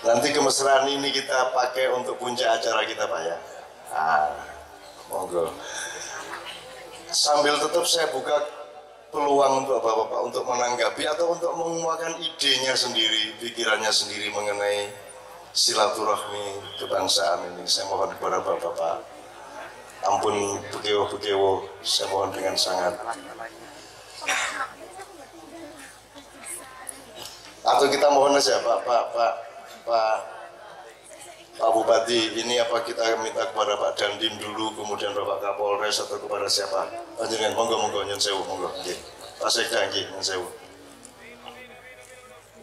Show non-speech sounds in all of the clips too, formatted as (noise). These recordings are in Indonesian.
Nanti kemesraan ini kita pakai untuk puncak acara kita Pak ya. Ah, monggo. Sambil tetap saya buka peluang untuk Bapak-Bapak untuk menanggapi atau untuk mengemukakan idenya sendiri, pikirannya sendiri mengenai silaturahmi kebangsaan ini. Saya mohon kepada Bapak-Bapak, ampun bekewo-bekewo, saya mohon dengan sangat. Atau kita mohon saja Pak, Pak, Pak, Pak Pak Bupati, ini apa kita minta kepada Pak Dandim dulu, kemudian Bapak Kapolres atau kepada siapa? Panjenengan, monggo monggo nyun sewu, monggo. Nggih. Pak Sekda nggih nyun sewu.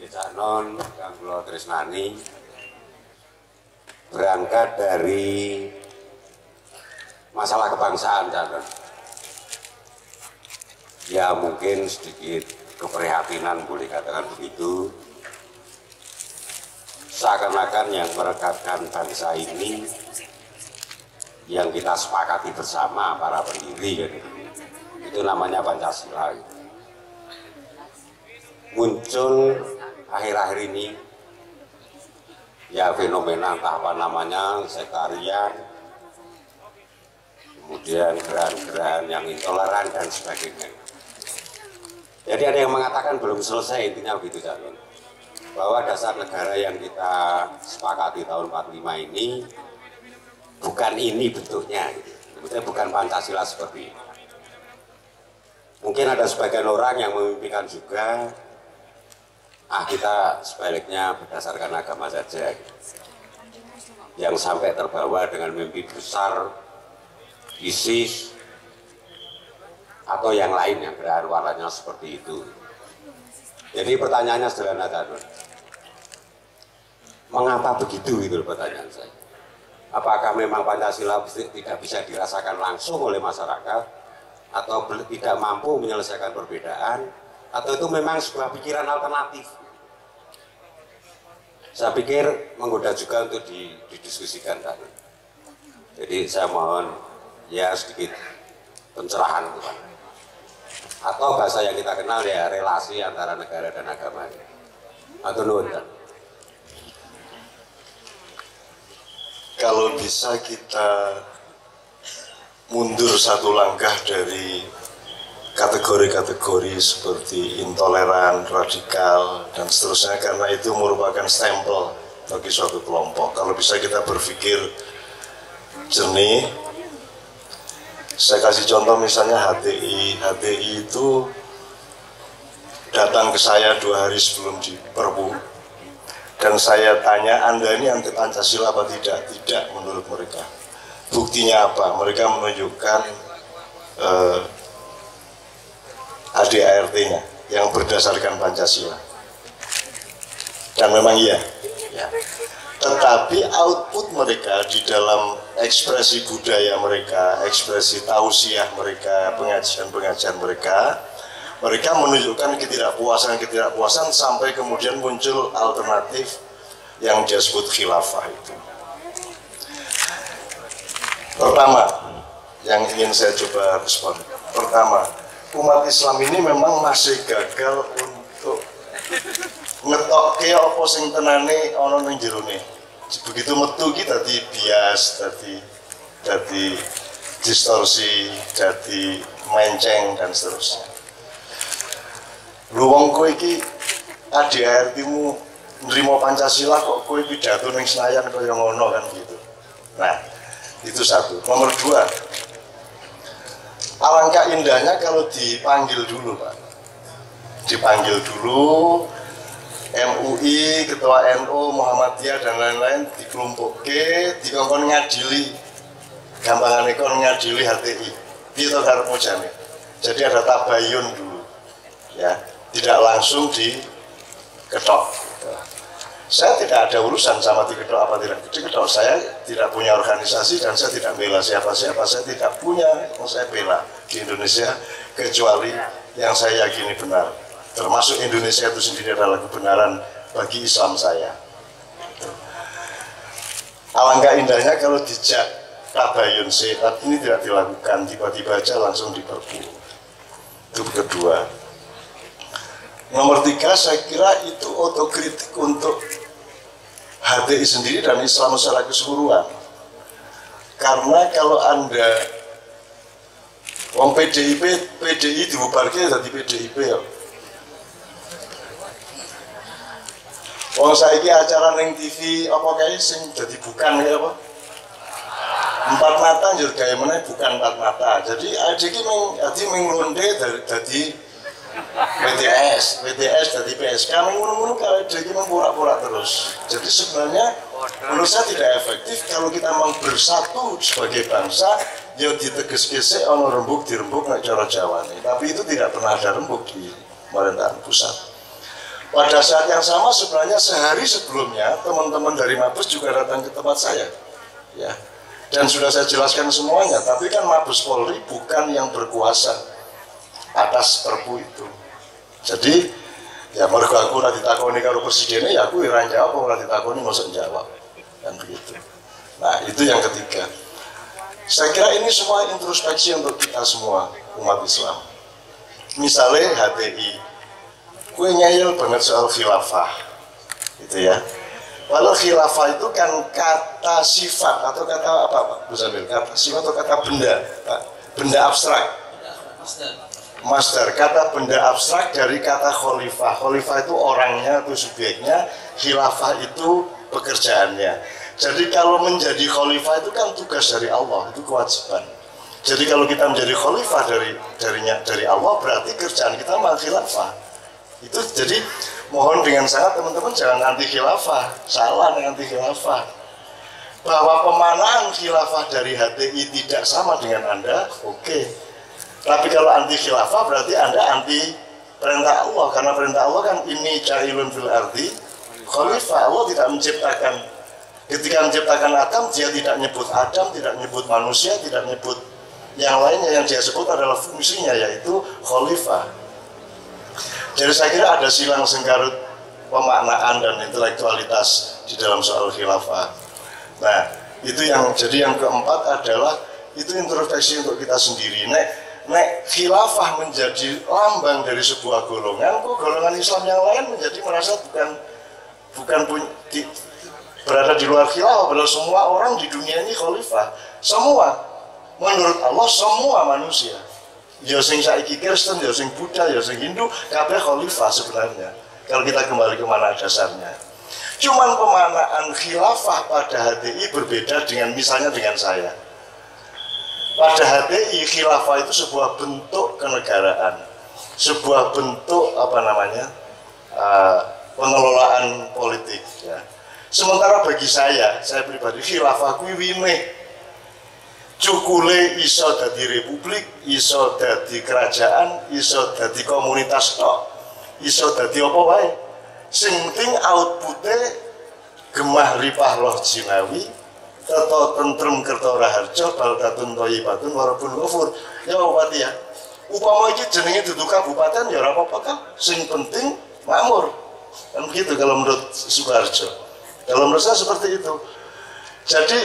Kita non Kang Kula Trisnani berangkat dari masalah kebangsaan Canon. Ya mungkin sedikit keprihatinan boleh katakan begitu. Seakan-akan yang merekatkan bangsa ini yang kita sepakati bersama para pendiri kan. Itu namanya Pancasila. Muncul akhir-akhir ini ya fenomena entah apa namanya sektarian kemudian gerakan-gerakan yang intoleran dan sebagainya jadi ada yang mengatakan belum selesai intinya begitu calon bahwa dasar negara yang kita sepakati tahun 45 ini bukan ini bentuknya, gitu. bukan Pancasila seperti ini. Mungkin ada sebagian orang yang memimpikan juga, ah kita sebaliknya berdasarkan agama saja. Yang sampai terbawa dengan mimpi besar, ISIS, atau yang lain yang berwarnanya seperti itu. Jadi pertanyaannya sederhana, Tadun mengapa begitu? Itu pertanyaan saya. Apakah memang Pancasila tidak bisa dirasakan langsung oleh masyarakat? Atau tidak mampu menyelesaikan perbedaan? Atau itu memang sebuah pikiran alternatif? Saya pikir menggoda juga untuk didiskusikan tadi. Jadi saya mohon ya sedikit pencerahan Tuhan atau bahasa yang kita kenal ya relasi antara negara dan agama atau nonton kalau bisa kita mundur satu langkah dari kategori-kategori seperti intoleran, radikal, dan seterusnya karena itu merupakan stempel bagi suatu kelompok. Kalau bisa kita berpikir jernih, saya kasih contoh misalnya HTI. HTI itu datang ke saya dua hari sebelum di Perpu dan saya tanya Anda ini anti Pancasila apa tidak? Tidak menurut mereka. Buktinya apa? Mereka menunjukkan eh, ADART-nya yang berdasarkan Pancasila. Dan memang iya. Ya. Tetapi output mereka di dalam ekspresi budaya mereka, ekspresi tausiah mereka, pengajian-pengajian mereka, mereka menunjukkan ketidakpuasan-ketidakpuasan sampai kemudian muncul alternatif yang disebut khilafah itu. Pertama, yang ingin saya coba respon. Pertama, umat Islam ini memang masih gagal untuk ngetok ke apa sing tenane ana ning jerone. Begitu metu kita tadi bias, tadi tadi distorsi, jadi menceng dan seterusnya lu wong kowe iki nerima Pancasila kok kowe pidato ning Senayan kaya ngono kan gitu. Nah, itu satu. Nomor dua, alangkah indahnya kalau dipanggil dulu Pak. Dipanggil dulu MUI, Ketua NU, Muhammadiyah dan lain-lain dikelompok ke, dikongkon ngadili gampangan kon ngadili HTI. Itu karepmu jane. Jadi ada tabayun dulu. Ya, tidak langsung diketok. Saya tidak ada urusan sama diketok apa tidak diketok. Saya tidak punya organisasi dan saya tidak bela siapa-siapa. Saya tidak punya yang saya bela di Indonesia kecuali yang saya yakini benar. Termasuk Indonesia itu sendiri adalah kebenaran bagi Islam saya. Alangkah indahnya kalau dijak tabayun sehat ini tidak dilakukan tiba-tiba aja langsung diperbu. Itu kedua Nomor tiga, saya kira itu otokritik untuk HTI sendiri dan Islam secara keseluruhan. Karena kalau Anda Wong PDIP, PDI dibubarkan jadi PDIP Wong saiki acara neng TV apa kayak sing jadi bukan ya apa? Empat mata jadi kayak mana bukan empat mata. Jadi ada ki meng jadi menglonde dari jadi BTS, BTS dari PSK mengunung-unung kalau jadi mempura-pura terus. Jadi sebenarnya menurut saya tidak efektif kalau kita mau bersatu sebagai bangsa ya diteges gesek ono rembuk dirembuk nek cara Jawa nih. Tapi itu tidak pernah ada rembuk di pemerintahan pusat. Pada saat yang sama sebenarnya sehari sebelumnya teman-teman dari Mabes juga datang ke tempat saya. Ya. Dan sudah saya jelaskan semuanya, tapi kan Mabes Polri bukan yang berkuasa atas perpu itu. Jadi ya mergo aku ora ditakoni karo presidennya ya aku ora jawab ora ditakoni mosok jawab. Dan begitu. Nah, itu yang ketiga. Saya kira ini semua introspeksi untuk kita semua umat Islam. Misalnya HTI, gue nyayel banget soal khilafah gitu ya. Walau khilafah itu kan kata sifat atau kata apa Pak? Bu Sambil? Kata sifat atau kata benda Pak? Benda abstrak. Master, kata benda abstrak dari kata khalifah. Khalifah itu orangnya, itu subjeknya Khilafah itu pekerjaannya. Jadi kalau menjadi khalifah itu kan tugas dari Allah Itu kewajiban. Jadi kalau kita menjadi khalifah dari darinya dari Allah Berarti kerjaan kita mah khilafah itu jadi mohon dengan sangat teman-teman jangan anti khilafah. Salah anti khilafah. Bahwa pemanaan khilafah dari HTI tidak sama dengan anda oke. Okay. tapi kalau anti khilafah berarti anda anti perintah Allah. Karena perintah Allah kan ini cailun fil ardi khalifah. Allah tidak menciptakan. Ketika menciptakan Adam dia tidak nyebut Adam tidak nyebut manusia tidak nyebut yang lainnya. Yang dia sebut adalah fungsinya yaitu khalifah jadi saya kira ada silang sengkarut pemaknaan dan intelektualitas di dalam soal khilafah. Nah, itu yang jadi yang keempat adalah itu introspeksi untuk kita sendiri. Nek, nek khilafah menjadi lambang dari sebuah golongan, kok golongan Islam yang lain menjadi merasa bukan bukan punya, di, berada di luar khilafah, padahal semua orang di dunia ini khalifah. Semua menurut Allah semua manusia ya sing saiki Kristen, ya sing Buddha, ya sing Hindu, kabeh khalifah sebenarnya. Kalau kita kembali ke mana dasarnya. Cuman pemanaan khilafah pada HTI berbeda dengan misalnya dengan saya. Pada HTI khilafah itu sebuah bentuk kenegaraan, sebuah bentuk apa namanya uh, pengelolaan politik. Ya. Sementara bagi saya, saya pribadi khilafah kuwi cukule iso dadi republik, iso dadi kerajaan, iso dadi komunitas tok, iso dadi apa wae. Sing penting outputnya gemah ripah loh jinawi, teto tentrem kerto raharjo, baldatun toyibatun warapun gofur. Ya Bupati ya, upama iki jenenge duduk kabupaten ya apa-apa kan, sing penting makmur. Kan begitu kalau menurut Soekarjo. Kalau menurut saya seperti itu. Jadi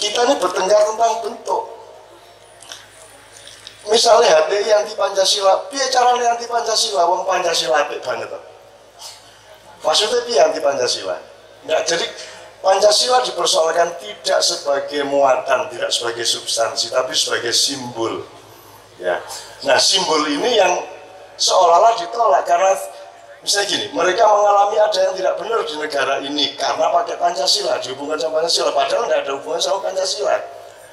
kita ini bertengkar tentang bentuk. Misalnya HTI anti Pancasila biar caranya anti Pancasila? Wong Pancasila apik banget maksudnya biar anti Pancasila? Nggak, jadi Pancasila dipersoalkan tidak sebagai muatan tidak sebagai substansi tapi sebagai simbol. Ya. Nah simbol ini yang seolah-olah ditolak karena Misalnya gini, mereka mengalami ada yang tidak benar di negara ini karena pakai Pancasila, dihubungkan sama Pancasila, padahal tidak ada hubungan sama Pancasila.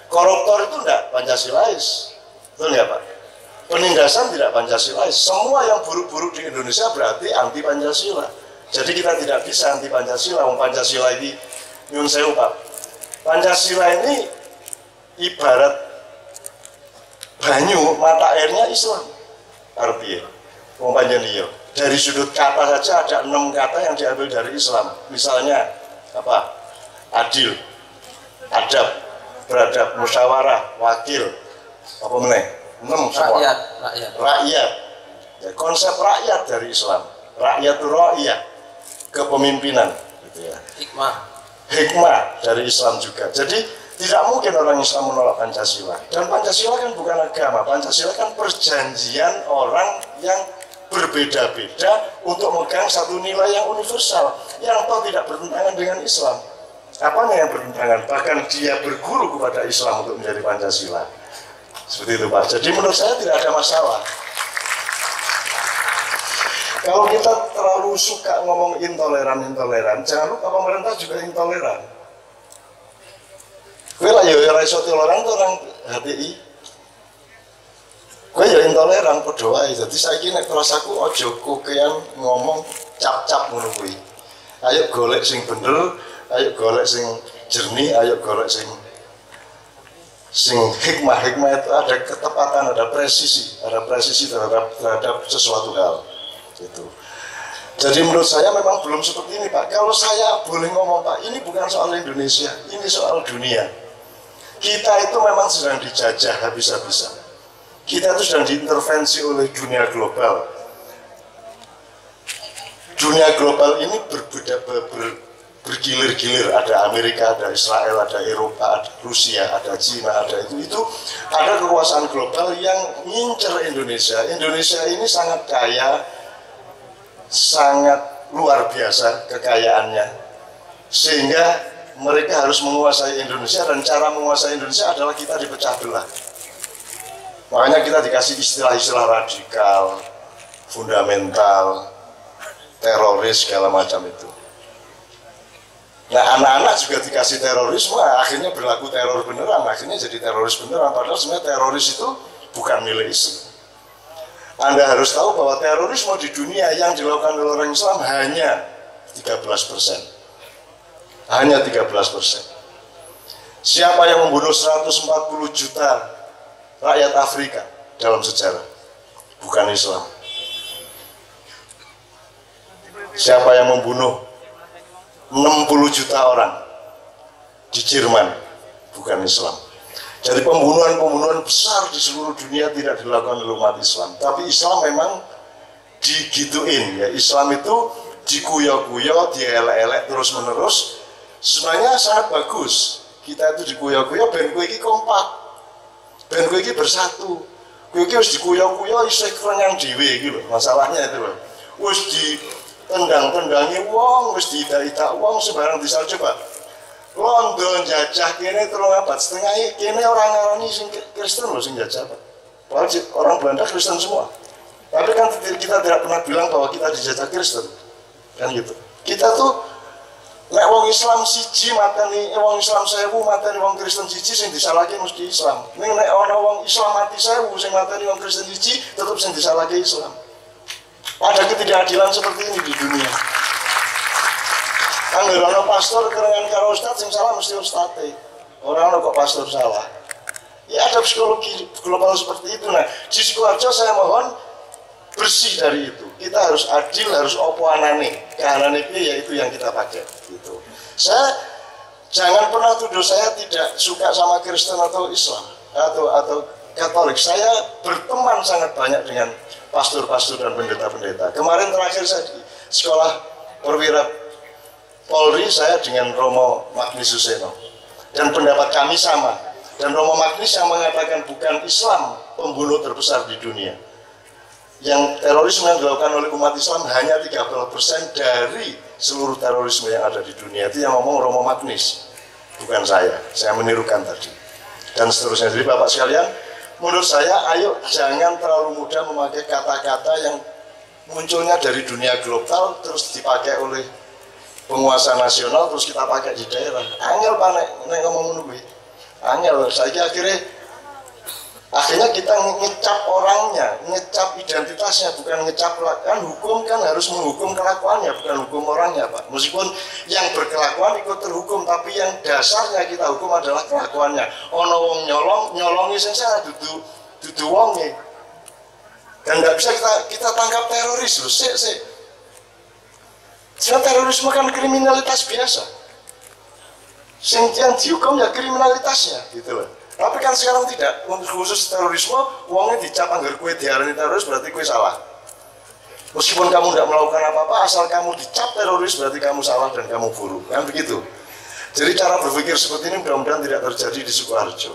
Koruptor itu tidak Pancasilais, betul ya Pak? Penindasan tidak Pancasilais. Semua yang buruk-buruk di Indonesia berarti anti Pancasila. Jadi kita tidak bisa anti Pancasila, Wong Pancasila ini nyun sewu Pak. Pancasila ini ibarat banyu mata airnya Islam. Artinya, Wong Panjenengan dari sudut kata saja ada enam kata yang diambil dari Islam. Misalnya apa? Adil adab beradab musyawarah wakil. Apa meneh? Enam semua. Rakyat rakyat. Rakyat. Ya, konsep rakyat dari Islam. Rakyat rakyat kepemimpinan gitu ya. Hikmah. Hikmah dari Islam juga. Jadi tidak mungkin orang Islam menolak Pancasila. Dan Pancasila kan bukan agama. Pancasila kan perjanjian orang yang berbeda-beda untuk megang satu nilai yang universal yang toh tidak bertentangan dengan Islam. Apa yang bertentangan? Bahkan dia berguru kepada Islam untuk menjadi Pancasila. Seperti itu Pak. Jadi menurut saya tidak ada masalah. Kalau kita terlalu suka ngomong intoleran-intoleran, jangan lupa pemerintah juga intoleran. Gue lah ya raiso toleran itu orang HTI. Gue ya intoleran berdoa Jadi saya kira terus aku ojo kokean ngomong cap-cap ngono Ayo golek sing bener, ayo golek sing jernih, ayo golek sing sing hikmah hikmah itu ada ketepatan ada presisi ada presisi terhadap terhadap sesuatu hal itu jadi menurut saya memang belum seperti ini Pak. Kalau saya boleh ngomong Pak ini bukan soal Indonesia ini soal dunia. Kita itu memang sedang dijajah habis-habisan kita itu sedang diintervensi oleh dunia global dunia global ini berbeda ber, bergilir-gilir ada Amerika, ada Israel, ada Eropa, ada Rusia, ada Cina, ada itu itu ada kekuasaan global yang ngincer Indonesia. Indonesia ini sangat kaya, sangat luar biasa kekayaannya, sehingga mereka harus menguasai Indonesia dan cara menguasai Indonesia adalah kita dipecah belah. Makanya kita dikasih istilah-istilah radikal, fundamental, teroris segala macam itu. Nah anak-anak juga dikasih terorisme, akhirnya berlaku teror beneran, akhirnya jadi teroris beneran. Padahal sebenarnya teroris itu bukan milik Islam. Anda harus tahu bahwa terorisme di dunia yang dilakukan oleh orang Islam hanya 13 persen. Hanya 13 persen. Siapa yang membunuh 140 juta rakyat Afrika dalam sejarah? Bukan Islam. Siapa yang membunuh 60 juta orang di Jerman bukan Islam. Jadi pembunuhan-pembunuhan besar di seluruh dunia tidak dilakukan oleh umat Islam. Tapi Islam memang digituin ya. Islam itu dikuyo-kuyo, dielek-elek terus-menerus. Sebenarnya sangat bagus. Kita itu dikuyo-kuyo, ben ini kompak. Ben kue ini bersatu. Kue ini harus dikuyo-kuyo, isek yang diwe gitu. Masalahnya itu loh. Wis di tendang-tendangi wong wis diita-ita wong sembarang bisa coba London jajah kene terus abad setengah kene orang ngarani sing Kristen loh sing jajah. Padahal orang Belanda Kristen semua. Tapi kan kita tidak pernah bilang bahwa kita dijajah Kristen. Kan gitu. Kita tuh nek wong Islam siji mateni eh, wong Islam sewu mateni wong Kristen siji sing disalahke mesti Islam. Ning nek ana wong Islam mati sewu sing mateni wong Kristen siji tetep sing disalahke Islam. Ada ketidakadilan seperti ini di dunia. Angger ana pastor kerengan karo ustaz sing salah mesti ustate. Orang kok pastor salah. Ya ada psikologi global seperti itu. Nah, di Sukoharjo saya mohon bersih dari itu. Kita harus adil, harus opo anane. Kehanane yaitu yang kita pakai. Gitu. Saya jangan pernah tuduh saya tidak suka sama Kristen atau Islam atau atau Katolik. Saya berteman sangat banyak dengan pastor-pastor dan pendeta-pendeta. Kemarin terakhir saya di sekolah perwira Polri saya dengan Romo Magnis Suseno dan pendapat kami sama dan Romo Magnis yang mengatakan bukan Islam pembunuh terbesar di dunia yang terorisme yang dilakukan oleh umat Islam hanya 30% dari seluruh terorisme yang ada di dunia. Itu yang ngomong Romo Magnis bukan saya, saya menirukan tadi. Dan seterusnya. Jadi Bapak sekalian menurut saya ayo jangan terlalu mudah memakai kata-kata yang munculnya dari dunia global terus dipakai oleh penguasa nasional terus kita pakai di daerah. Angel pak nek, ngomong menunggu angel. Saya akhirnya akhirnya kita ngecap orangnya ngecap identitasnya bukan ngecap kan hukum kan harus menghukum kelakuannya bukan hukum orangnya pak. Meskipun yang berkelakuan ikut terhukum tapi yang dasarnya kita hukum adalah kelakuannya. Ono wong nyolong nyolongi sing salah dudu dudu wonge. Dan nggak bisa kita kita tangkap teroris loh sih sih Sebab terorisme kan kriminalitas biasa. Sing yang dihukum ya kriminalitasnya gitu loh. Tapi kan sekarang tidak, khusus terorisme, uangnya dicap anggar kue diarani teroris berarti kue salah. Meskipun kamu tidak melakukan apa-apa, asal kamu dicap teroris berarti kamu salah dan kamu buruk. Kan begitu. Jadi cara berpikir seperti ini mudah-mudahan tidak terjadi di Sukoharjo.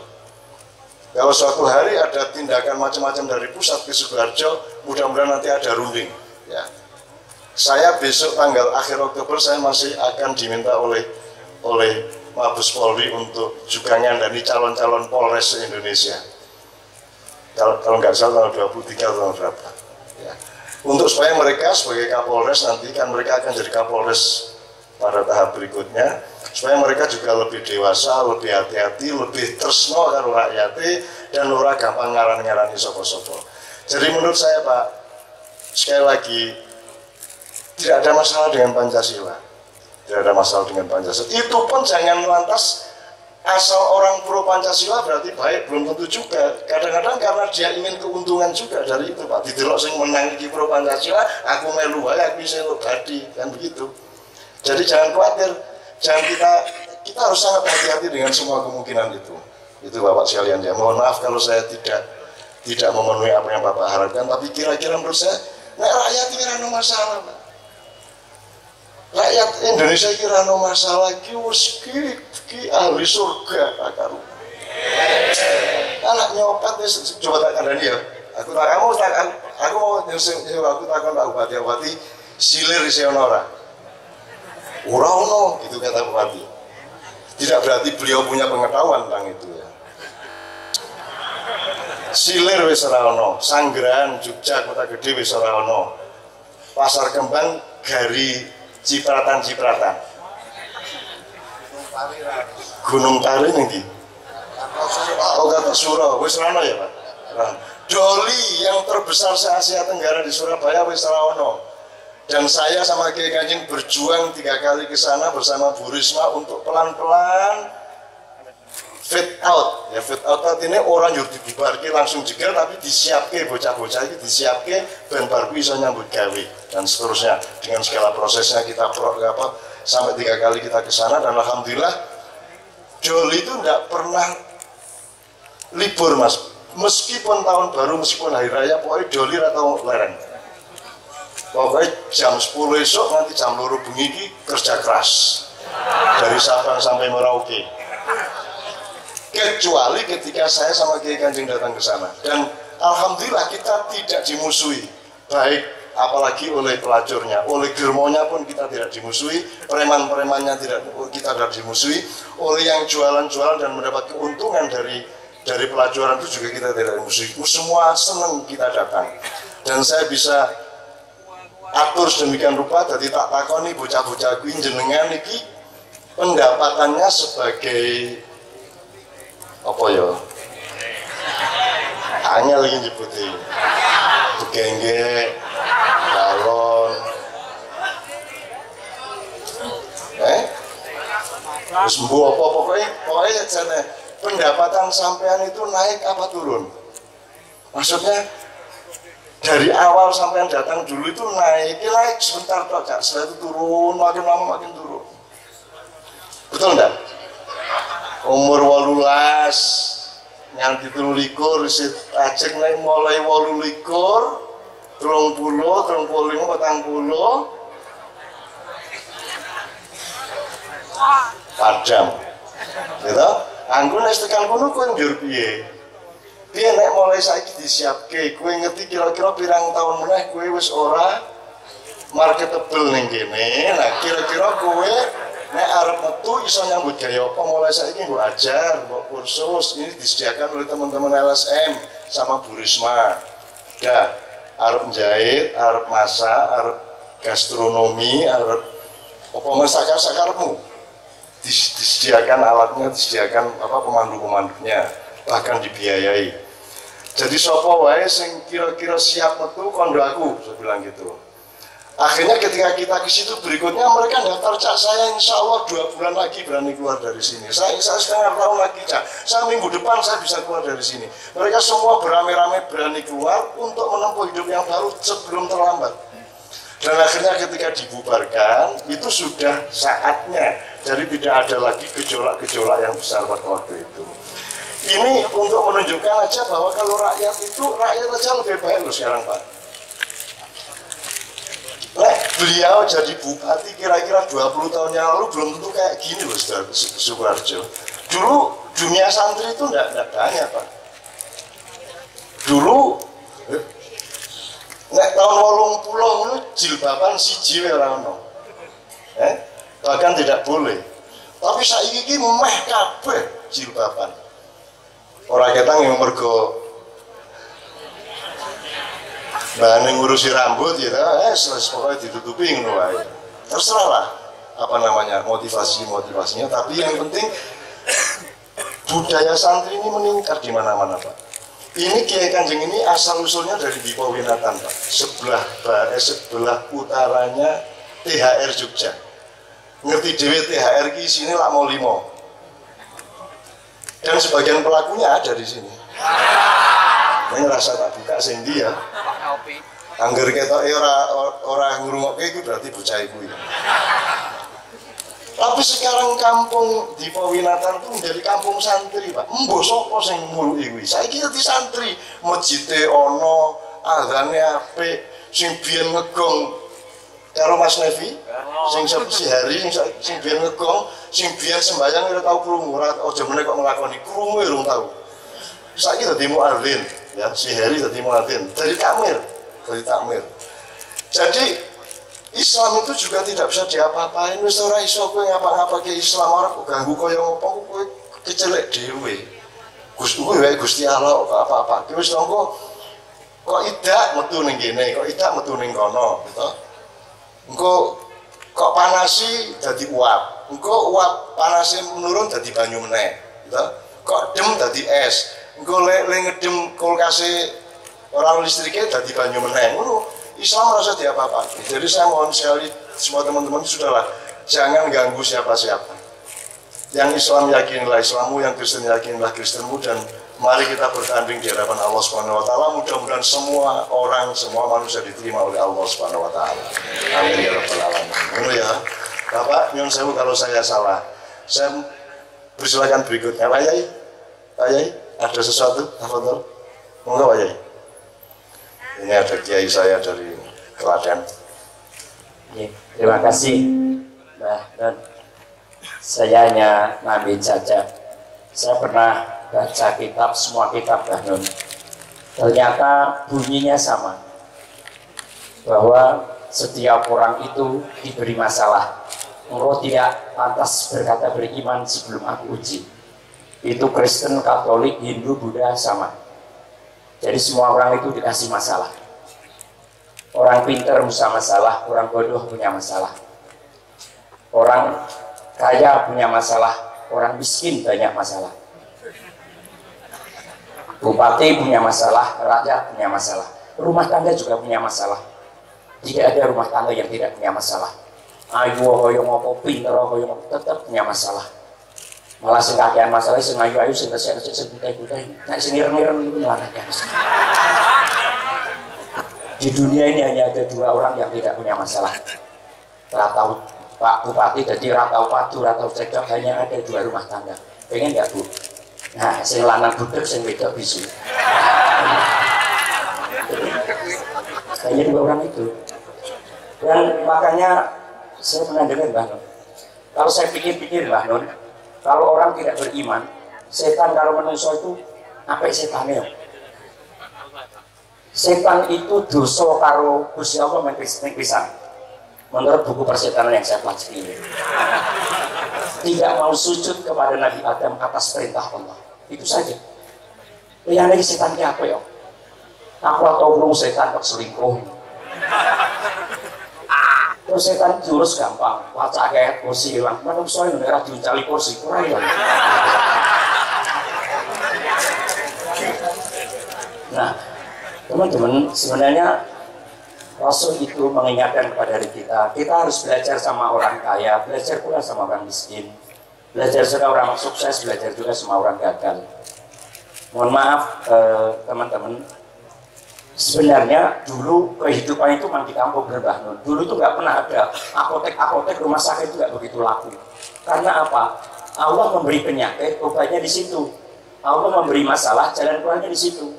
Kalau suatu hari ada tindakan macam-macam dari pusat ke Sukoharjo, mudah-mudahan nanti ada runding. Ya. Saya besok tanggal akhir Oktober saya masih akan diminta oleh oleh Mabes Polri untuk juga ngandani calon-calon Polres Indonesia. Kalau, kalau nggak salah tanggal 23 atau berapa. Ya. Untuk supaya mereka sebagai Kapolres nanti kan mereka akan jadi Kapolres pada tahap berikutnya supaya mereka juga lebih dewasa, lebih hati-hati, lebih tersno karo rakyat dan ora gampang ngaran-ngarani sopo-sopo. Jadi menurut saya Pak, sekali lagi tidak ada masalah dengan Pancasila. Tidak ada masalah dengan Pancasila. Itu pun jangan lantas asal orang pro Pancasila berarti baik belum tentu juga. Kadang-kadang karena dia ingin keuntungan juga dari itu Pak. Didelok sing menang di pro Pancasila, aku melu wae aku bisa tadi kan begitu. Jadi jangan khawatir, jangan kita kita harus sangat hati-hati dengan semua kemungkinan itu. Itu Bapak sekalian ya. Mohon maaf kalau saya tidak tidak memenuhi apa yang Bapak harapkan, tapi kira-kira menurut saya, nah rakyat kira no masalah, Pak. Rakyat Indonesia kira no masalah, ki wis ki, ki ahli surga akaru. Anak nyopat wis coba tak kandani ya. Aku tak kamu tak aku mau nyusul aku takkan Pak Bupati Bupati silir isi ora. Ora ono gitu kata Bupati. Tidak berarti beliau punya pengetahuan tentang itu ya. Silir wis ora ono, Sanggeran, Jogja, Kota Gede wis ora ono. Pasar Kembang, Gari, Cipratan-cipratan. Gunung Pari nih Oh kata Suro, wis ora ono ya Pak. Doli yang terbesar se Asia Tenggara di Surabaya wis ora ono dan saya sama Kiai Kanjeng berjuang tiga kali ke sana bersama Bu Risma untuk pelan-pelan fit out. Ya fit out ini orang yang dibubarke langsung juga tapi disiapke bocah-bocah itu disiapke ben barku bisa nyambut gawe dan seterusnya. Dengan segala prosesnya kita pro, apa sampai tiga kali kita ke sana dan alhamdulillah Joli itu tidak pernah libur mas. Meskipun tahun baru meskipun hari raya pokoknya Joli atau lereng. Pokoknya jam 10 esok nanti jam luru bengi kerja keras. Dari Sabang sampai Merauke kecuali ketika saya sama Kiai Kanjeng datang ke sana. Dan Alhamdulillah kita tidak dimusuhi. Baik apalagi oleh pelacurnya oleh germonya pun kita tidak dimusuhi preman-premannya tidak kita tidak dimusuhi oleh yang jualan-jualan dan mendapat keuntungan dari dari pelacuran itu juga kita tidak dimusuhi. Semua senang kita datang. Dan saya bisa atur sedemikian rupa jadi tak takoni bocah-bocah kuwi jenengan iki pendapatannya sebagai apa ya? Hanya lagi nyebuti. Begengge galon eh? Terus mbu apa pokoknya pokoknya pendapatan sampean itu naik apa turun? Maksudnya dari awal sampai yang datang dulu itu naik, naik sebentar tuh cak, setelah itu turun, makin lama makin turun. Betul enggak? Umur walulas, nganti telu likur, acek naik mulai walu likur, telung puluh, telung puluh lima, petang puluh, padam. Gitu? Anggun es tekan kuno kau yang piye? Piye nek mulai saiki disiapke, kowe ngerti kira-kira pirang tahun meneh kowe wis ora marketable ning kene. Nah, kira-kira kowe nek arep metu iso nyambut gaya apa? Mulai saiki mbok ajar, mbok kursus ini disediakan oleh teman-teman LSM sama Bu Risma. Ya, arep jahit, arep masak, arep gastronomi, arep apa masak-sakarmu disediakan alatnya, disediakan apa pemandu-pemandunya, bahkan dibiayai. Jadi sopo wae sing kira-kira siap metu kondo aku saya bilang gitu akhirnya ketika kita ke situ berikutnya mereka daftar cak saya insya Allah dua bulan lagi berani keluar dari sini. Saya, saya setengah tahun lagi cak. Saya minggu depan saya bisa keluar dari sini. Mereka semua beramai-ramai berani keluar untuk menempuh hidup yang baru sebelum terlambat. Dan akhirnya ketika dibubarkan itu sudah saatnya. Jadi tidak ada lagi gejolak-gejolak yang besar pada waktu itu. Ini untuk menunjukkan aja bahwa kalau rakyat itu rakyat aja lebih baik loh sekarang Pak. Nah, beliau jadi bupati kira-kira 20 tahun yang lalu belum tentu kayak gini loh Sukoharjo. Dulu dunia santri itu enggak, banyak Pak. dulu nek tahun wolong pulau itu jilbaban siji ora ono eh? bahkan tidak boleh tapi saiki iki meh kabeh jilbaban orang kita yang mergo bahan ngurusi rambut ya eh pokoknya ditutupi ngono wae. Terserah lah apa namanya motivasi motivasinya tapi yang penting budaya santri ini meningkat di mana-mana pak. Ini Kiai Kanjeng ini asal usulnya dari Dipo Winatan pak. Sebelah eh, sebelah utaranya THR Jogja. Ngerti dewi THR ki sini lah mau limo. Dan sebagian pelakunya ada di sini. Ini rasa tak buka sing dia anggar kita ora ora ngrungokke itu berarti bocah ibu ya. Tapi sekarang kampung di Pawinatan itu menjadi kampung santri, Pak. Embo sapa sing muluki kuwi? Saiki dadi santri, masjide ono, azane apik, sing biyen ngegong karo Mas Nevi, sing si hari sing sing biyen ngegong, sing biyen sembayang ora tau krungu, ora aja meneh kok nglakoni krungu urung tau. Saiki dadi muadzin, ya, si hari dadi muadzin, dari kamir, dari takmir. Jadi Islam itu juga tidak bisa diapa-apain. Wis ora iso kowe ngapa-ngapa ke Islam ora kok ganggu kaya ngopo kowe kecelek dhewe. Gusti kowe wae Gusti Allah kok apa-apa. Wis nongko kok idak metu ning kene kok idak metu ning kono gitu. Engko kok panasi dadi uap. Engko uap panasi menurun dadi banyu meneh gitu. Kok dem dadi es engko lek le ngedem kulkase orang listriknya dadi banyu meneh ngono Islam merasa dia apa-apa. Jadi saya mohon sekali semua teman-teman sudahlah jangan ganggu siapa-siapa. Yang Islam yakinlah Islammu, yang Kristen yakinlah Kristenmu dan mari kita bertanding di hadapan Allah Subhanahu wa taala. Mudah-mudahan semua orang, semua manusia diterima oleh Allah Subhanahu wa taala. Amin ya rabbal alamin. Ya. Bapak, nyun kalau saya salah. Saya persilakan berikutnya. Pak Yai, Pak Yai, ada sesuatu? Apa Monggo Pak Yai. Ini ada kiai saya dari Klaten. Ya, terima kasih Mbah Dan Saya hanya ngambil saja. Saya pernah baca kitab, semua kitab Mbah Nun. Ternyata bunyinya sama. Bahwa setiap orang itu diberi masalah. Engkau tidak pantas berkata beriman sebelum aku uji. Itu Kristen, Katolik, Hindu, Buddha sama jadi semua orang itu dikasih masalah. Orang pintar punya masalah, orang bodoh punya masalah. Orang kaya punya masalah, orang miskin banyak masalah. Bupati punya masalah, rakyat punya masalah. Rumah tangga juga punya masalah. Tidak ada rumah tangga yang tidak punya masalah. Ayo hoyong ngopo pinter hoyong tetap punya masalah malah sing kakean masalah sing ayu-ayu sing resik-resik sing putih-putih. Nek sing ireng-ireng itu malah di dunia ini hanya ada dua orang yang tidak punya masalah. Ratau Pak Bupati jadi ratau padu ratau cekcok hanya ada dua rumah tangga. Pengen nggak Bu? Nah sing lanang budek sing beda bisu. Hanya dua orang itu. Dan makanya saya pernah dengar Mbah kalau saya pikir-pikir Mbah Nun kalau orang tidak beriman setan kalau manusia itu apa setan ya setan itu dosa karo Gusti Allah pisang menurut buku persetanan yang saya pelajari ini. Tidak mau sujud kepada Nabi Adam atas perintah Allah. Itu saja. Yang lagi setan apa ya? Aku atau belum setan kok selingkuh terus setan jurus gampang. Wacak kayak kursi hilang. Mana soalnya negara diuncali kursi. Kurang ya nah teman-teman sebenarnya Rasul itu mengingatkan kepada diri kita kita harus belajar sama orang kaya belajar pula sama orang miskin. Belajar juga orang sukses belajar juga sama orang gagal. Mohon maaf eh, teman-teman sebenarnya dulu kehidupan itu memang di kampung Berbah Dulu itu nggak pernah ada apotek-apotek rumah sakit itu nggak begitu laku. Karena apa? Allah memberi penyakit, obatnya di situ. Allah memberi masalah, jalan keluarnya di situ.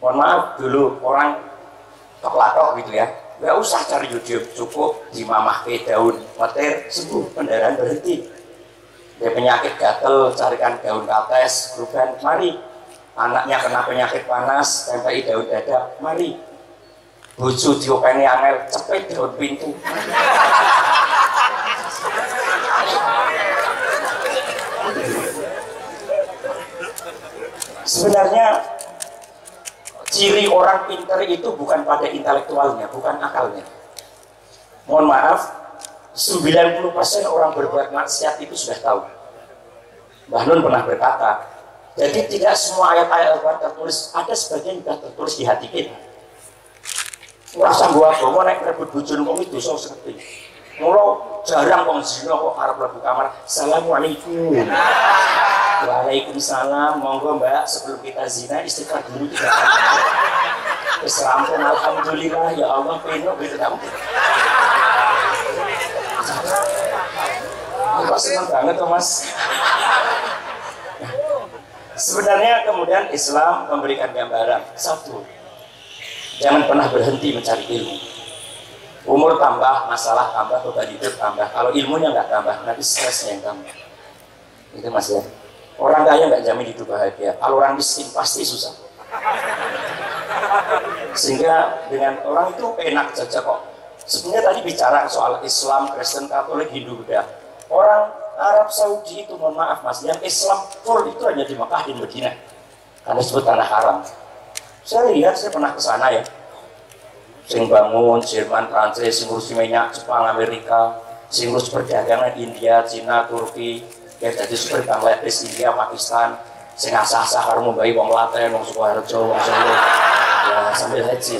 Mohon maaf dulu orang tok gitu ya, nggak usah cari YouTube, cukup di mamah ke daun petir sembuh, pendarahan berhenti. Dia penyakit gatel, carikan daun kates, perubahan, mari anaknya kena penyakit panas tempai daun dadap mari. Bojo diopeni angel cepet daun pintu. Sebenarnya ciri orang pintar itu bukan pada intelektualnya bukan akalnya. Mohon maaf 90% orang berbuat maksiat itu sudah tahu. Mbah Nun pernah berkata jadi tidak semua ayat-ayat Al-Quran tertulis ada sebagian sudah tertulis di hati kita merasa gua mau naik rebut bujur wong itu so seperti Mula jarang wong zina kok arep mlebu kamar. Assalamualaikum. Waalaikumsalam. Monggo Mbak sebelum kita zina istighfar dulu kali. Wis rampung alhamdulillah ya Allah penuh gitu kamu. Kok senang banget mas Sebenarnya kemudian Islam memberikan gambaran Satu Jangan pernah berhenti mencari ilmu umur tambah, masalah tambah, beban hidup tambah. Kalau ilmunya nggak tambah, nanti stresnya yang tambah. Itu mas ya. Orang kaya nggak jamin hidup bahagia. Kalau orang miskin pasti susah. Sehingga dengan orang itu enak saja kok. Sebenarnya tadi bicara soal Islam, Kristen, Katolik, Hindu, Buddha. Orang Arab Saudi itu mohon maaf mas, yang Islam full itu hanya di Mekah di Medina. Karena disebut tanah haram. Saya lihat, saya pernah ke sana ya sing bangun Jerman, Prancis, sing ngurus minyak, Jepang, Amerika, sing ngurus perdagangan India, Cina, Turki, ya jadi seperti Bangladesh, India, Pakistan, sing asah-asah karo mumbai wong Laten, wong Sukoharjo, wong Solo, ya sambil haji.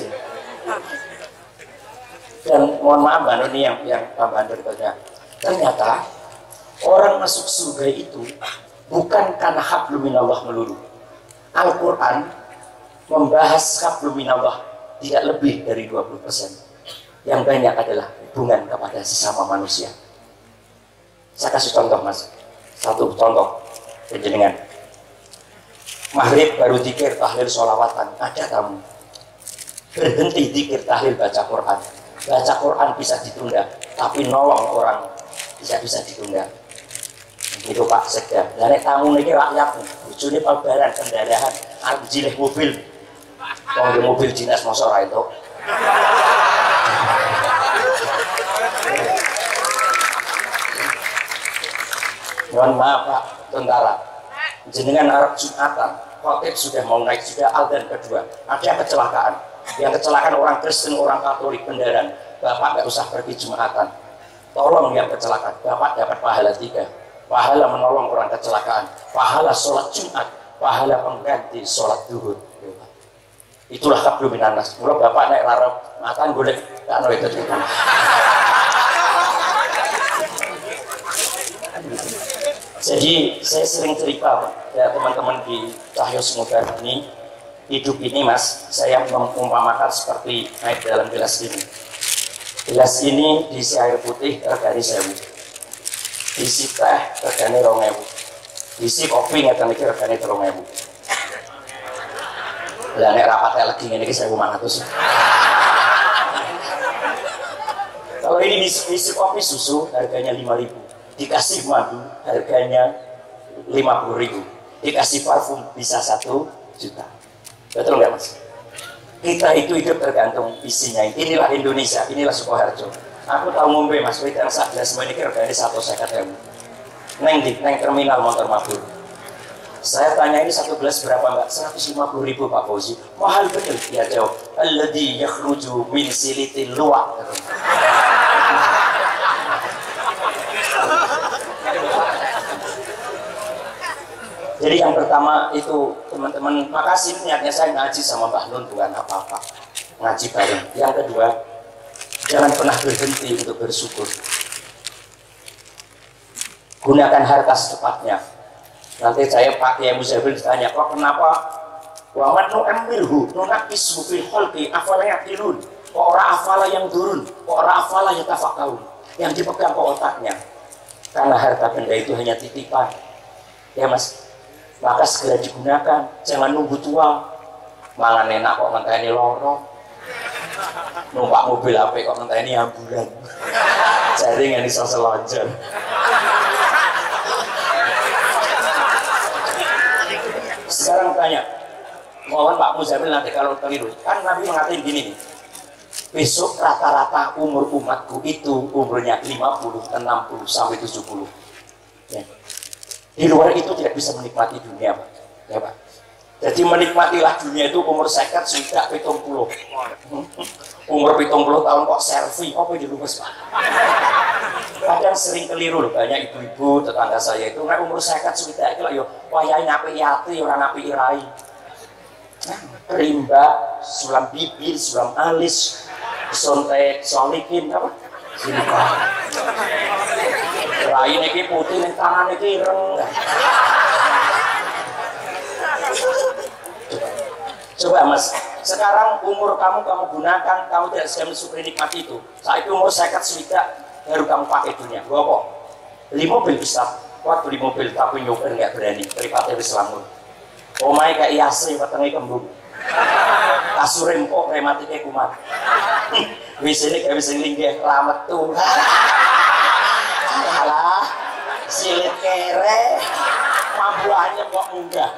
Dan mohon maaf Mbak Nuni yang yang tambahan berikutnya. Ternyata orang masuk surga itu bukan karena habluminallah melulu. Al-Quran membahas habluminallah tidak lebih dari 20%. Yang banyak adalah hubungan kepada sesama manusia. Saya kasih contoh mas, satu contoh penjenengan. Maghrib baru dikir tahlil sholawatan, ada tamu. Berhenti dikir tahlil baca Quran. Baca Quran bisa ditunda, tapi nolong orang bisa bisa ditunda. Itu Pak Sekda. Dari tamu ini rakyat, bujuni palbaran, kendaraan, arep jilih mobil, di mobil dinas mosora itu. Mohon maaf Pak, tentara. Jenengan Arab Jumatan, khotib sudah mau naik sudah dan kedua. Ada kecelakaan. Yang kecelakaan orang Kristen, orang Katolik, kendaraan. Bapak nggak usah pergi Jumatan. Tolong yang kecelakaan. Bapak dapat pahala tiga. Pahala menolong orang kecelakaan. Pahala sholat Jumat. Pahala pengganti sholat duhur. Itulah kablu minanas mula bapak naik larap makan golek. Kano itu jadi saya sering cerita ya teman-teman di Cahyo Semoga ini hidup ini mas saya mengumpamakan seperti naik dalam gelas ini. Gelas ini diisi air putih regani sewu diisi teh regani rongewu diisi kopi nggak iki regani telung ewu. Lah nek rapatnya lagi ini saya ratus kalau ini isi kopi susu harganya 5000 dikasih madu harganya 50000 dikasih parfum bisa satu juta. Betul nggak mas? Kita itu hidup tergantung isinya. Inilah Indonesia inilah Sukoharjo aku tahu ngombe mas wedan sak gelas satu sekat ribu neng di neng terminal motor mabur saya tanya ini satu gelas berapa mbak? 150 ribu Pak Fauzi. Mahal betul. Ya jawab. Alladhi yakhruju min silitil luwak. Jadi yang pertama itu teman-teman makasih niatnya saya ngaji sama Mbah Nun bukan apa-apa ngaji bareng. Yang kedua jangan pernah berhenti untuk bersyukur. Gunakan harta secepatnya Nanti saya Pak Kiai Muzabil ditanya, kok kenapa Waman nu emilhu nunakis fil kholqi afala yaqilun. Kok ora afala yang turun, kok ora afala yatafakkarun. Yang dipegang ke otaknya. Karena harta benda itu hanya titipan. Ya Mas, maka segera digunakan. Jangan nunggu tua. Malah enak kok ngenteni loro. Numpak mobil apa kok ngenteni ambulan. Jadi nggak bisa selonjor. Sekarang tanya, mohon Pak Muzamil nanti kalau keliru kan Nabi mengatakan gini nih besok rata-rata umur umatku itu umurnya 50, 60 sampai 70 ya. di luar itu tidak bisa menikmati dunia ya Pak jadi menikmatilah dunia itu umur sekat sudah pitung puluh. Umur pitung puluh tahun kok selfie apa di lumes Pak? Kadang sering keliru loh banyak ibu-ibu tetangga saya itu nah, umur sekat sudah itu yo wayai ngapi yati orang ngapi irai. Nah, rimba sulam bibir sulam alis sontek solikin apa? Silika rai niki putih tangan niki ireng coba mas sekarang umur kamu kamu gunakan kamu tidak sedang mensyukuri nikmat itu. Saat itu umur sekat sudah baru kamu pakai dunia. Gua apa? Beli mobil bisa waktu beli mobil tapi nyopir nggak berani. Daripada wis lamun. Omai kayak iasri petengnya kembung. Kasur empok rematiknya kumat. (laughs) Wis ini kayak bisa linggih lamet tuh alah silit kere. Mabuannya kok enggak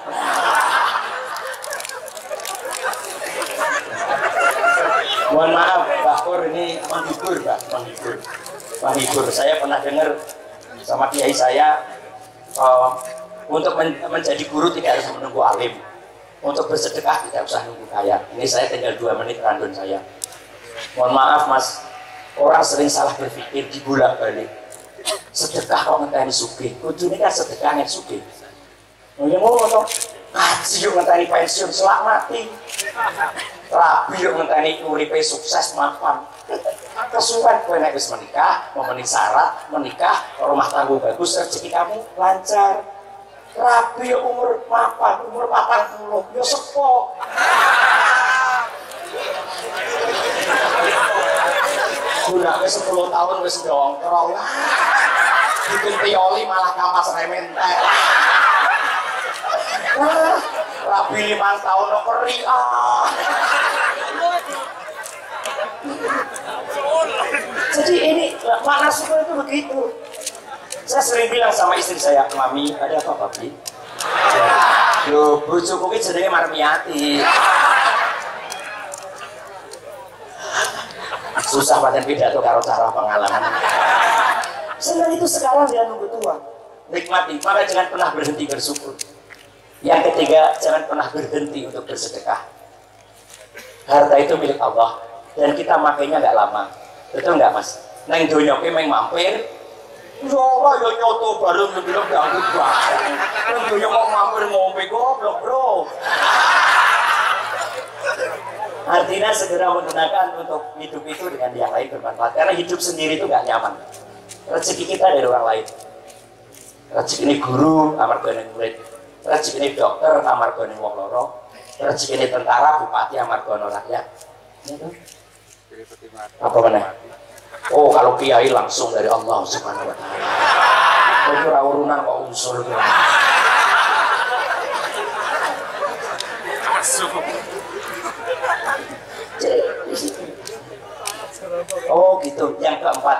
mohon maaf Pak Pur ini menghibur Pak. Menghibur. Menghibur. Saya pernah dengar sama kiai saya uh, untuk men menjadi guru tidak harus menunggu alim. Untuk bersedekah tidak usah nunggu kaya. Ini saya tinggal dua menit random saya. Mohon maaf mas. Orang sering salah berpikir di bulan balik sedekah kok ngenteni sugih? Kudu ini kan sedekah yang sugih Mungkin ngaji yuk ngenteni pensiun selak mati rabi yuk ngenteni uripe sukses mapan. Kesuwen kowe nek wis menikah memenuhi syarat menikah rumah tangga bagus rezeki kamu lancar. Rabi umur mapan umur mapan puluh yo sepo. Udah ke 10 tahun wis dongkrong bikin pioli malah kampas rabi lima tahun no jadi ini makna syukur itu begitu saya sering bilang sama istri saya mami ada apa papi Yo, bojoku ki jenenge Marmiati. Susah paten pidato karo cara pengalaman. Senang itu sekarang dia nunggu tua. Nikmati, maka jangan pernah berhenti bersyukur. Yang ketiga, jangan pernah berhenti untuk bersedekah. Harta itu milik Allah dan kita makainya nggak lama. Betul nggak mas? Neng dunia main mampir, Ora yo nyoto bareng bilang ganggu banget. Neng dunia mau mampir ngombe goblok bro. Artinya segera menggunakan untuk hidup itu dengan yang lain bermanfaat. Karena hidup sendiri itu nggak nyaman. Rezeki kita dari orang lain. Rezeki ini guru, amar murid rezeki ini dokter amarga wong loro rezeki ini tentara bupati amarga rakyat. Ya apa mana oh kalau kiai langsung dari Allah subhanahu wa ta'ala. Itu urunan kok unsur Oh gitu. Yang keempat,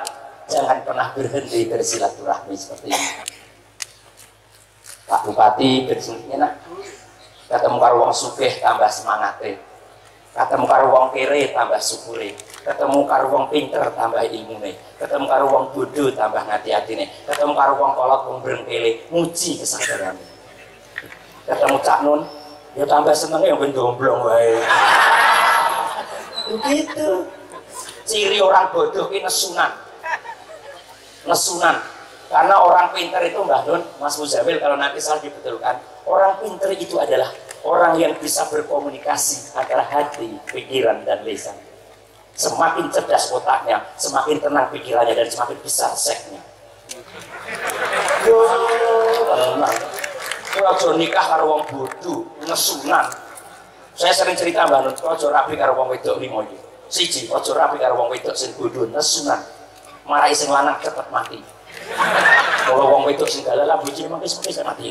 jangan pernah berhenti bersilaturahmi seperti ini. Pak Bupati bersenengnya nak ketemu karo wong sugih tambah semangat ketemu karo wong kere tambah syukure ketemu karo wong pinter tambah ilmune ketemu karo wong bodoh tambah ngati-atine. Ketemu karo wong kolot wong brengkele muji kesadaran ketemu Cak Nun ya tambah seneng yang ben domblong wae. Begitu. Ciri orang bodoh ini nesunan. Nesunan karena orang pintar itu Mbah Don, Mas Muzamil kalau nanti salah dibetulkan, orang pintar itu adalah orang yang bisa berkomunikasi antara hati, pikiran, dan lisan. Semakin cerdas otaknya, semakin tenang pikirannya, dan semakin besar seknya. Tenang. Kalau nikah karo wong bodoh, nesunan. Saya sering cerita Mbah Don, kalau rapi karo wong wedok limo Siji, ojo rapi karo wong wedok sing bodoh, nesunan. Marahi sing lanang cepet mati. Kalau wong wedok sing dalan bojo mengke wis mati.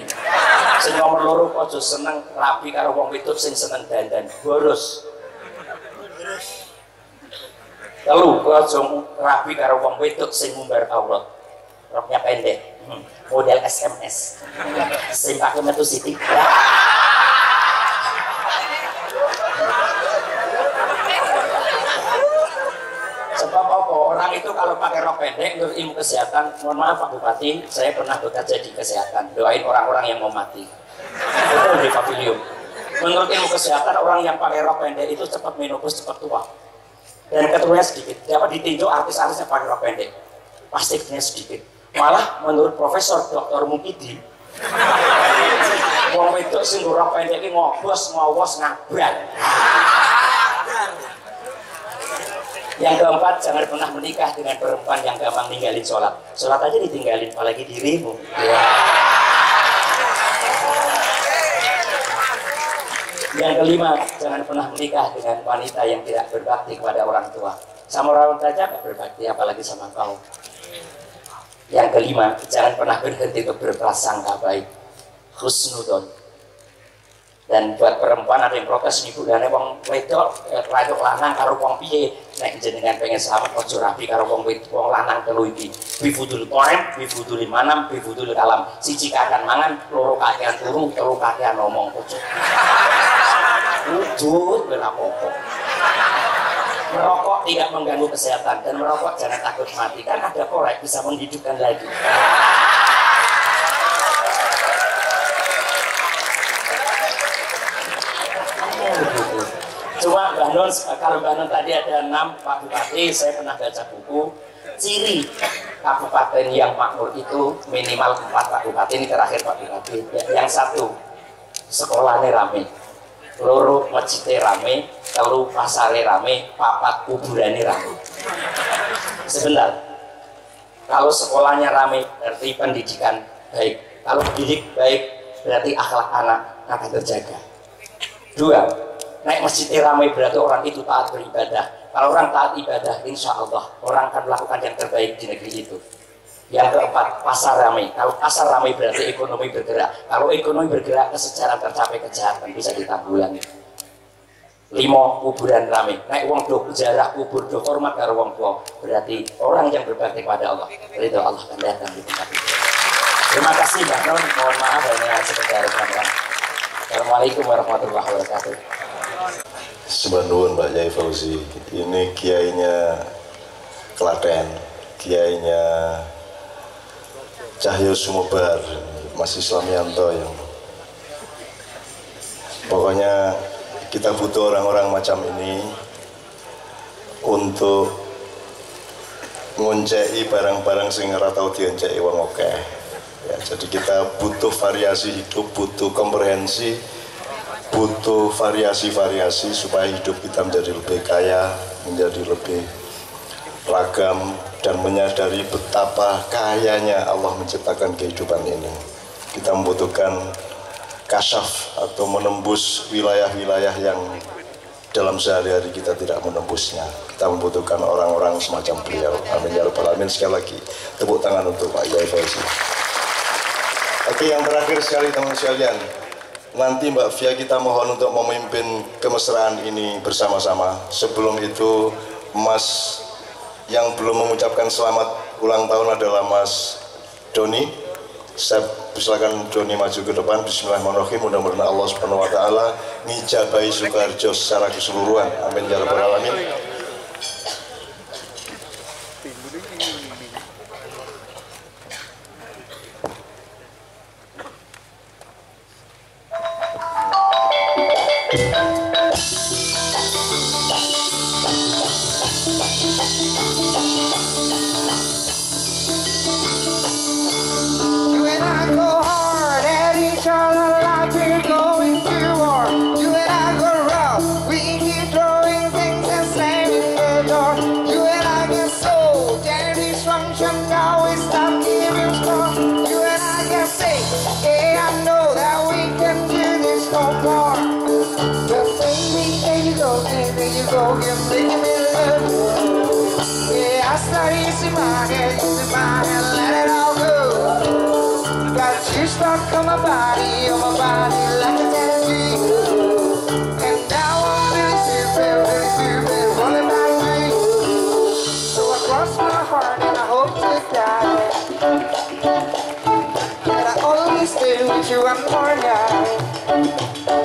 Sing nomor loro aja seneng rapi karo wong wedok sing seneng dandan boros. Lalu aja rapi karo wong wedok sing ngumbar aurat. Roknya pendek. Hmm. Model SMS. Sing pakai metu. Itu kalau pakai rok pendek menurut ilmu kesehatan, mohon maaf Pak Bupati, saya pernah bekerja di kesehatan, doain orang-orang yang mau mati. Itu di pavilion. Menurut ilmu kesehatan, orang yang pakai rok pendek itu cepat menopause, cepat tua. Dan ketuanya sedikit. Dapat ditinjau artis-artisnya pakai rok pendek. Plastiknya sedikit. Malah menurut Profesor Dr. Mukidi, Wong wedok sing rok pendek iki ngobos ngowos ngabran. Yang keempat, jangan pernah menikah dengan perempuan yang gampang ninggalin sholat. Sholat aja ditinggalin, apalagi dirimu. Ya. Yang kelima, jangan pernah menikah dengan wanita yang tidak berbakti kepada orang tua. Sama orang tua aja berbakti, apalagi sama kau. Yang kelima, jangan pernah berhenti untuk berprasangka baik. Husnudon dan buat perempuan ada yang protes budane wong wedok eh, wedok lanang karo wong piye? Nek jenengan pengen selamat ojo rapi karo wong wedok wong lanang telu iki. Bifudul qaim bifudul manam bifudul kalam. Siji kakean mangan loro kakean turu telu kakean ngomong ojo wujud ben apa merokok tidak mengganggu kesehatan dan merokok jangan takut mati kan ada korek bisa menghidupkan lagi Nun, kalau Nun tadi ada enam Pak Bupati, saya pernah baca buku ciri kabupaten yang makmur itu minimal empat Pak Bupati ini terakhir Pak Bupati. Ya, yang satu sekolahnya rame, loro masjidnya rame, telu pasarnya rame, papat kuburannya rame. Sebentar, kalau sekolahnya rame berarti pendidikan baik, kalau didik baik berarti akhlak anak akan terjaga. Dua, naik masjid ramai berarti orang itu taat beribadah. Kalau orang taat ibadah insya Allah orang akan melakukan yang terbaik di negeri itu. Yang keempat pasar ramai. Kalau pasar ramai berarti ekonomi bergerak. Kalau ekonomi bergerak kesejahteraan tercapai kejahatan bisa ditanggulangi. Lima kuburan ramai. Naik uang do jarak kubur do hormat karo uang tua. Berarti orang yang berbakti kepada Allah itu Allah akan datang di tempat itu. Terima kasih Mbak Non mohon maaf hanya sekedar Assalamualaikum warahmatullahi wabarakatuh Sebanduan Mbak Yai Fauzi. Ini kiainya Klaten kiainya Cahyo Sumobar Mas Islamianto yang pokoknya kita butuh orang-orang macam ini untuk ngoncei barang-barang sing ora tau dioncei wong oke ya, jadi kita butuh variasi hidup butuh komprehensi butuh variasi-variasi supaya hidup kita menjadi lebih kaya, menjadi lebih ragam dan menyadari betapa kayanya Allah menciptakan kehidupan ini. Kita membutuhkan kasyaf atau menembus wilayah-wilayah yang dalam sehari-hari kita tidak menembusnya. Kita membutuhkan orang-orang semacam beliau. Amin ya rabbal alamin. Sekali lagi tepuk tangan untuk Pak Yai Fauzi. Oke, yang terakhir sekali teman sekalian, nanti Mbak Fia kita mohon untuk memimpin kemesraan ini bersama-sama. Sebelum itu Mas yang belum mengucapkan selamat ulang tahun adalah Mas Doni. Saya silakan Doni maju ke depan. Bismillahirrahmanirrahim. Mudah-mudahan Allah Subhanahu wa taala ngijabahi Sukarjo secara keseluruhan. Amin ya rabbal alamin. let it all go. Got you stuck on my body, on my body, like a tattoo. And now I'm really stupid, really stupid. So I cross my heart and I hope to die. I always stay with you one more night.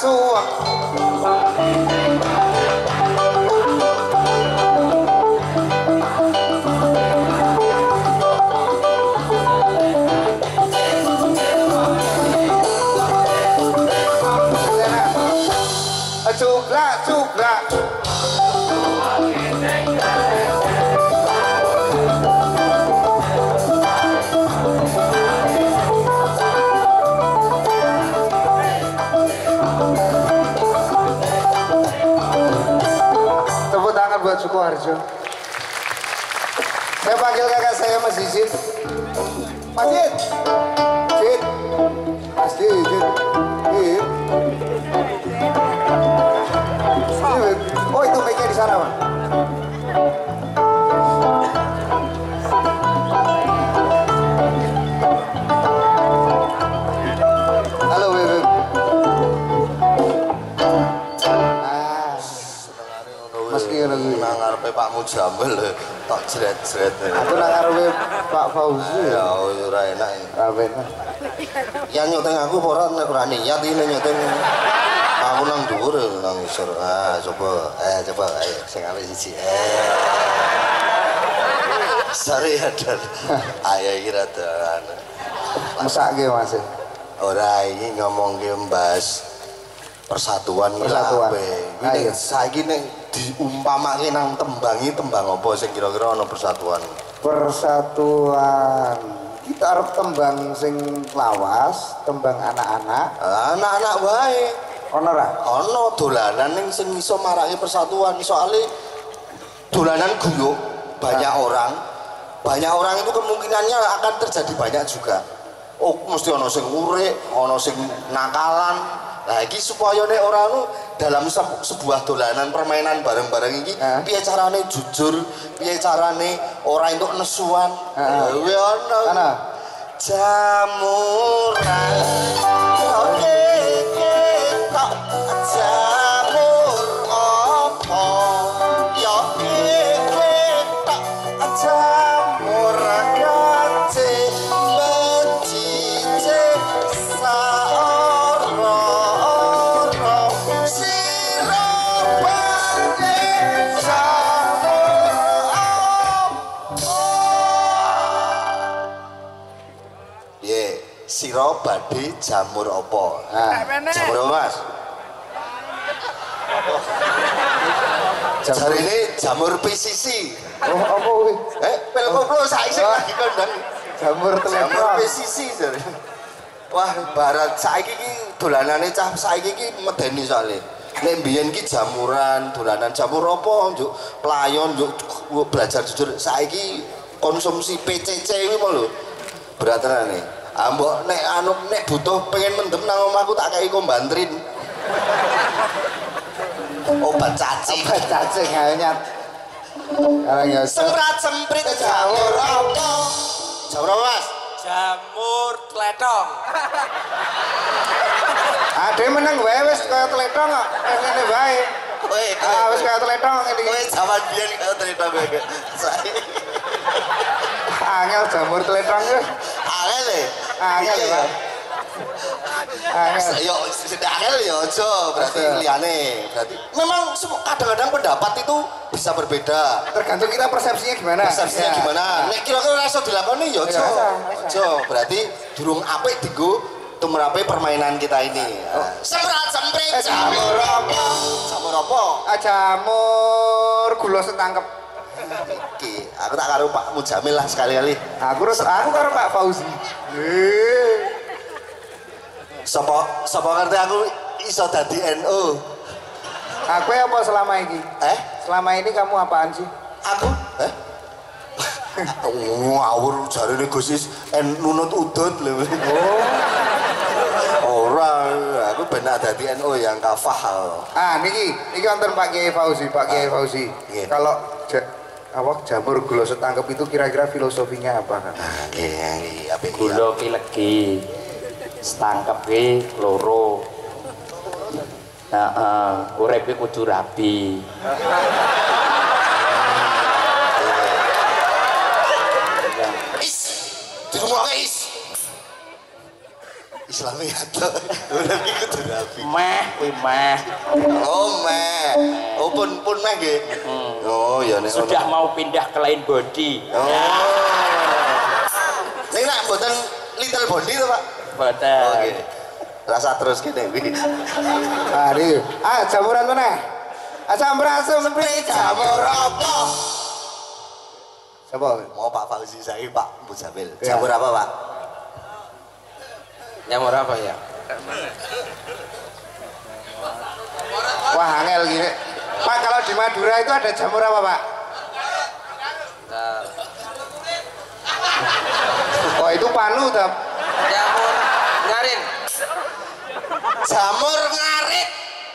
主啊。Mas Dizit. Dizit. Mas Dizit. Dizit. Dizit. Oh itu mic di sana, Mas. Ngono nang ngarepe Pak Mujamil tak jret-jret. Aku nang ngarepe Pak Fauzi Ya ya. ora enak. Rabe. Ya nyoteng aku ora nek ora niat iki nyoteng. Aku nang dhuwur nang isor. Ah coba eh coba ayo sing apik siji. Eh. Sorry ya Dan. Ayo iki rada Mesake Mas. ora iki ngomong ke mbas persatuan Persatuan. Iki saiki nek diumpamake nang tembangi tembang apa sing kira-kira ana persatuan. Persatuan. Kita arep tembang sing lawas, tembang anak-anak. Anak-anak wae. Ono ra? ana dolanan ning sing iso marake persatuan soalnya dolanan guyuk banyak orang banyak orang itu kemungkinannya akan terjadi banyak juga oh mesti ana sing urek ana sing nakalan nah iki supaya nek ora anu dalam se- sebuah dolanan permainan bareng-bareng ini Ah. piye carane jujur piye carane ora entuk nesuan Ah. kuwi ono Ana. jamuran oke ketok badhe jamur apa? Ah. Jamur apa, Mas? Jamur. Jarine jamur PCC. Oh, apa kuwi? Eh, pel koplo saiki Oh. lagi kondang. Jamur Jamur telepon. PCC jare. Wah, barat saiki iki dolanane cah saiki iki medeni soalnya. Nek mbiyen ki jamuran, dolanan jamur apa njuk playon njuk belajar jujur saiki konsumsi PCC kuwi mau lho. Berat tenan nih. Ah nek anu nek butuh pengen mendem nang omahku tak kei kombantrin. Obat cacing. Apa cacing ayo nyat. Ya Semrat semprit jamur apa? Jamur apa, Mas? Jamur tletong. (laughs) Ade meneng wae wis kaya teletong kok. Wis ngene wae. Kowe, Ah wis kaya teletong ngene kowe iki. zaman biyen kaya cerita kowe. Angel jamur teletong ya. Angel ya. Angel. Yo, sudah angel ya aja berarti Aja. liyane. Berarti memang kadang-kadang pendapat itu bisa berbeda. Tergantung kita persepsinya gimana. Persepsinya Ya. gimana? Nek kira-kira iso dilakoni ya aja. Ya, iso, iso. Aja. Berarti durung apik dienggo tumrape permainan kita ini. Semrat semprit Eh, jamur apa? Jamur apa? Ah, jamur gula setangkep. Aku tak karo Pak Mujamil lah sekali-kali. Aku terus aku karo Pak Fauzi. Eh. Sopo sopo ngerti aku iso dadi NU. Aku apa selama ini? Eh? Selama ini kamu apaan sih? Aku? Eh? Ngawur jarine Gus Is en nunut udut lho. Oh. Ora, aku benak dadi NU yang kafah. Ah, niki, niki wonten Pak Kiai Fauzi, Pak Kiai Fauzi. Nggih. Kalau apa jamur gula setangkep itu kira-kira filosofinya apa kan? Nggih, nggih, apik iki. Gula ki legi. Setangkep ki loro. Heeh, uripe kudu rabi. Is. Dirungokke is. Islami ado. Ora iki kudu rapi. Meh kuwi meh. Oh, meh. Oh, pun pun meh nggih. Oh, ya nek Sudah mau pindah ke lain body. Oh. Ning nak mboten little body to, Pak. Boten. Oke. Rasa terus gini. Wi. Ah, niki. Ah, jamuran mana? Ah, asem beri jamur apa? Siapa? Mau Pak Fauzi saya Pak Muzamil. Ya. Jamur apa, Pak? Jamur apa ya? Wah, angel gini. Pak, kalau di Madura itu ada jamur apa, Pak? Oh, itu panu, Tap. jamur ngarin. Jamur ngarit.